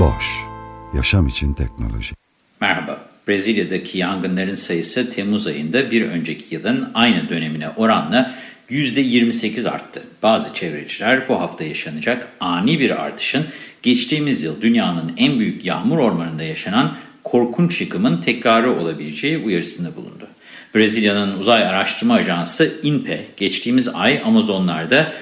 Boş, yaşam için teknoloji. Merhaba, Brezilya'daki yangınların sayısı Temmuz ayında bir önceki yılın aynı dönemine oranla %28 arttı. Bazı çevreciler bu hafta yaşanacak ani bir artışın geçtiğimiz yıl dünyanın en büyük yağmur ormanında yaşanan korkunç yıkımın tekrarı olabileceği uyarısında bulundu. Brezilya'nın uzay araştırma ajansı INPE geçtiğimiz ay Amazonlarda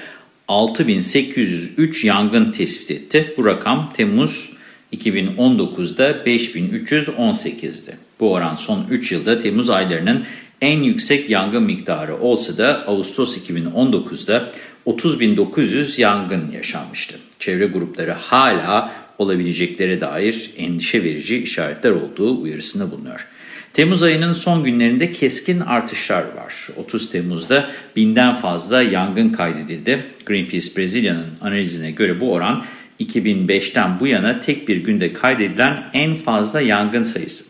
6803 yangın tespit etti. Bu rakam Temmuz 2019'da 5318'di. Bu oran son 3 yılda Temmuz aylarının en yüksek yangın miktarı olsa da Ağustos 2019'da 30.900 yangın yaşanmıştı. Çevre grupları hala olabileceklere dair endişe verici işaretler olduğu uyarısında bulunuyor. Temmuz ayının son günlerinde keskin artışlar var. 30 Temmuz'da binden fazla yangın kaydedildi. Greenpeace Brezilya'nın analizine göre bu oran 2005'ten bu yana tek bir günde kaydedilen en fazla yangın sayısı.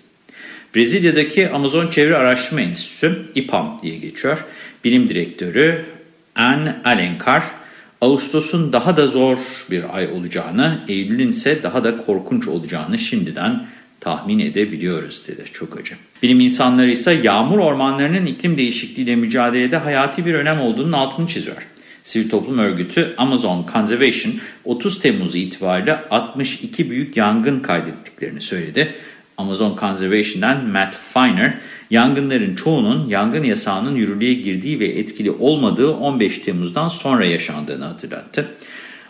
Brezilya'daki Amazon Çevre Araştırma Enstitüsü, İPAM diye geçiyor. Bilim direktörü Anne Alenkar, Ağustos'un daha da zor bir ay olacağını, Eylül'ün ise daha da korkunç olacağını şimdiden tahmin edebiliyoruz dedi. Çok acı. Bilim insanları ise yağmur ormanlarının iklim değişikliğiyle mücadelede hayati bir önem olduğunun altını çiziyor. Sivil toplum örgütü Amazon Conservation 30 Temmuz itibariyle 62 büyük yangın kaydettiklerini söyledi. Amazon Conservation'dan Matt Feiner, yangınların çoğunun yangın yasağının yürürlüğe girdiği ve etkili olmadığı 15 Temmuz'dan sonra yaşandığını hatırlattı.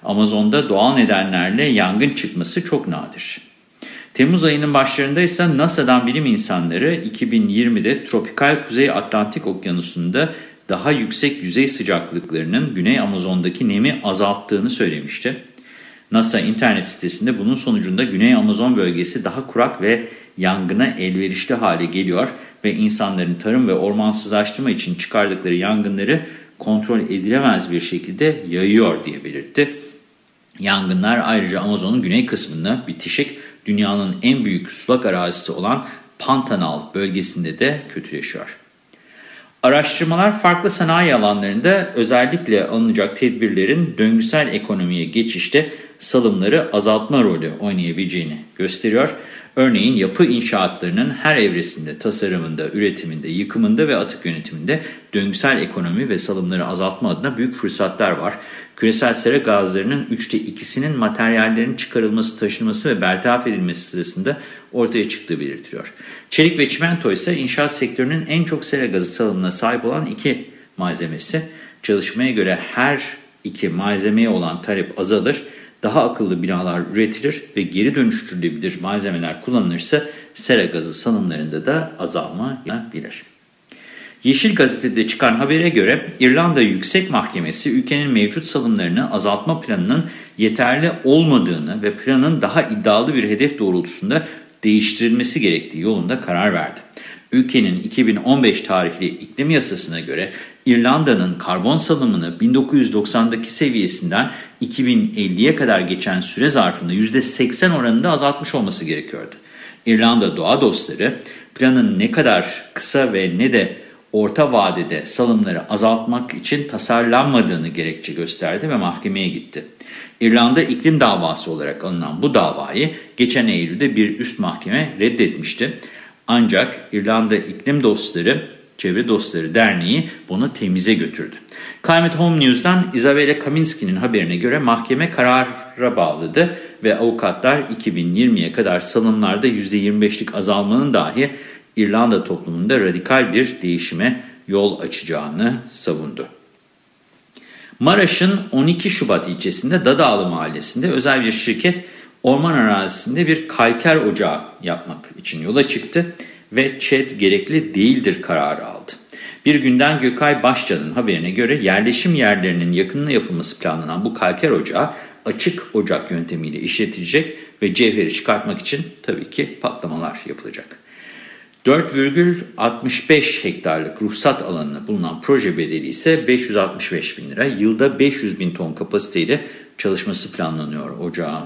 Amazon'da doğal nedenlerle yangın çıkması çok nadir. Temmuz ayının başlarında ise NASA'dan bilim insanları 2020'de tropikal Kuzey Atlantik Okyanusu'nda daha yüksek yüzey sıcaklıklarının Güney Amazon'daki nemi azalttığını söylemişti. NASA internet sitesinde bunun sonucunda Güney Amazon bölgesi daha kurak ve yangına elverişli hale geliyor ve insanların tarım ve ormansızlaştırma için çıkardıkları yangınları kontrol edilemez bir şekilde yayıyor diye belirtti. Yangınlar ayrıca Amazon'un güney kısmında bitişik dünyanın en büyük sulak arazisi olan Pantanal bölgesinde de kötüleşiyor. Araştırmalar farklı sanayi alanlarında özellikle alınacak tedbirlerin döngüsel ekonomiye geçişte salımları azaltma rolü oynayabileceğini gösteriyor. Örneğin yapı inşaatlarının her evresinde, tasarımında, üretiminde, yıkımında ve atık yönetiminde döngüsel ekonomi ve salımları azaltma adına büyük fırsatlar var. Küresel sera gazlarının üçte ikisinin materyallerin çıkarılması, taşınması ve bertaraf edilmesi sırasında ortaya çıktığı belirtiliyor. Çelik ve çimento ise inşaat sektörünün en çok sera gazı salımına sahip olan iki malzemesi. Çalışmaya göre her iki malzemeye olan talep azalır daha akıllı binalar üretilir ve geri dönüştürülebilir malzemeler kullanılırsa sera gazı salımlarında da azalma yapabilir. Yeşil Gazete'de çıkan habere göre İrlanda Yüksek Mahkemesi ülkenin mevcut salımlarını azaltma planının yeterli olmadığını ve planın daha iddialı bir hedef doğrultusunda değiştirilmesi gerektiği yolunda karar verdi. Ülkenin 2015 tarihli iklim yasasına göre İrlanda'nın karbon salımını 1990'daki seviyesinden 2050'ye kadar geçen süre zarfında %80 oranında azaltmış olması gerekiyordu. İrlanda doğa dostları planın ne kadar kısa ve ne de orta vadede salımları azaltmak için tasarlanmadığını gerekçe gösterdi ve mahkemeye gitti. İrlanda iklim davası olarak alınan bu davayı geçen Eylül'de bir üst mahkeme reddetmişti. Ancak İrlanda İklim Dostları, Çevre Dostları Derneği bunu temize götürdü. Climate Home News'dan Isabella Kaminski'nin haberine göre mahkeme karara bağladı ve avukatlar 2020'ye kadar salımlarda %25'lik azalmanın dahi İrlanda toplumunda radikal bir değişime yol açacağını savundu. Maraş'ın 12 Şubat ilçesinde Dadağlı mahallesinde özel bir şirket orman arazisinde bir kalker ocağı yapmak için yola çıktı ve ÇED gerekli değildir kararı aldı. Bir günden Gökay Başcan'ın haberine göre yerleşim yerlerinin yakınına yapılması planlanan bu kalker ocağı açık ocak yöntemiyle işletilecek ve cevheri çıkartmak için tabii ki patlamalar yapılacak. 4,65 hektarlık ruhsat alanına bulunan proje bedeli ise 565 bin lira. Yılda 500 bin ton kapasiteyle çalışması planlanıyor ocağın.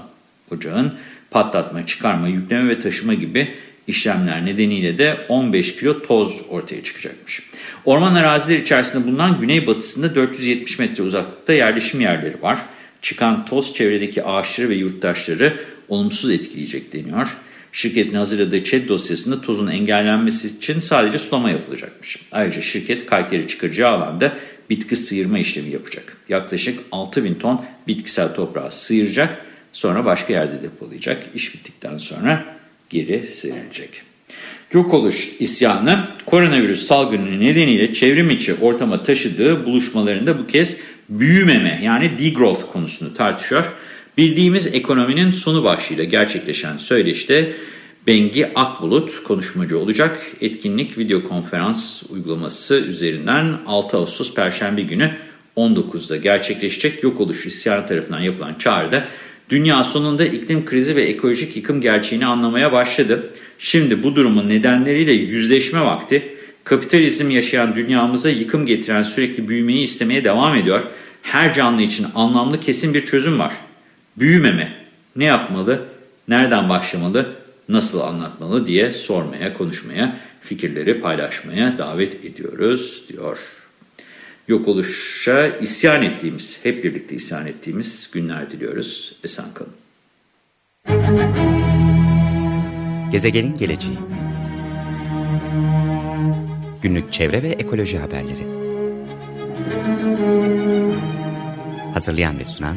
Ocağın patlatma, çıkarma, yükleme ve taşıma gibi işlemler nedeniyle de 15 kilo toz ortaya çıkacakmış. Orman arazileri içerisinde bulunan güneybatısında 470 metre uzaklıkta yerleşim yerleri var. Çıkan toz çevredeki ağaçları ve yurttaşları olumsuz etkileyecek deniyor. Şirketin hazırladığı ÇED dosyasında tozun engellenmesi için sadece sulama yapılacakmış. Ayrıca şirket kalkeri çıkaracağı alanda bitki sıyırma işlemi yapacak. Yaklaşık 6000 ton bitkisel toprağı sıyıracak, sonra başka yerde depolayacak. İş bittikten sonra geri serilecek. Yok oluş isyanı koronavirüs salgını nedeniyle çevrim içi ortama taşıdığı buluşmalarında bu kez büyümeme yani degrowth konusunu tartışıyor. Bildiğimiz ekonominin sonu başlığıyla gerçekleşen söyleşte Bengi Akbulut konuşmacı olacak. Etkinlik video konferans uygulaması üzerinden 6 Ağustos Perşembe günü 19'da gerçekleşecek. Yok oluş isyanı tarafından yapılan çağrıda dünya sonunda iklim krizi ve ekolojik yıkım gerçeğini anlamaya başladı. Şimdi bu durumun nedenleriyle yüzleşme vakti. Kapitalizm yaşayan dünyamıza yıkım getiren sürekli büyümeyi istemeye devam ediyor. Her canlı için anlamlı kesin bir çözüm var. Büyümeme. Ne yapmalı? Nereden başlamalı? Nasıl anlatmalı diye sormaya, konuşmaya, fikirleri paylaşmaya davet ediyoruz diyor. Yok oluşa isyan ettiğimiz, hep birlikte isyan ettiğimiz günler diliyoruz. Esen kalın. Gezegenin geleceği Günlük çevre ve ekoloji haberleri Hazırlayan ve sunan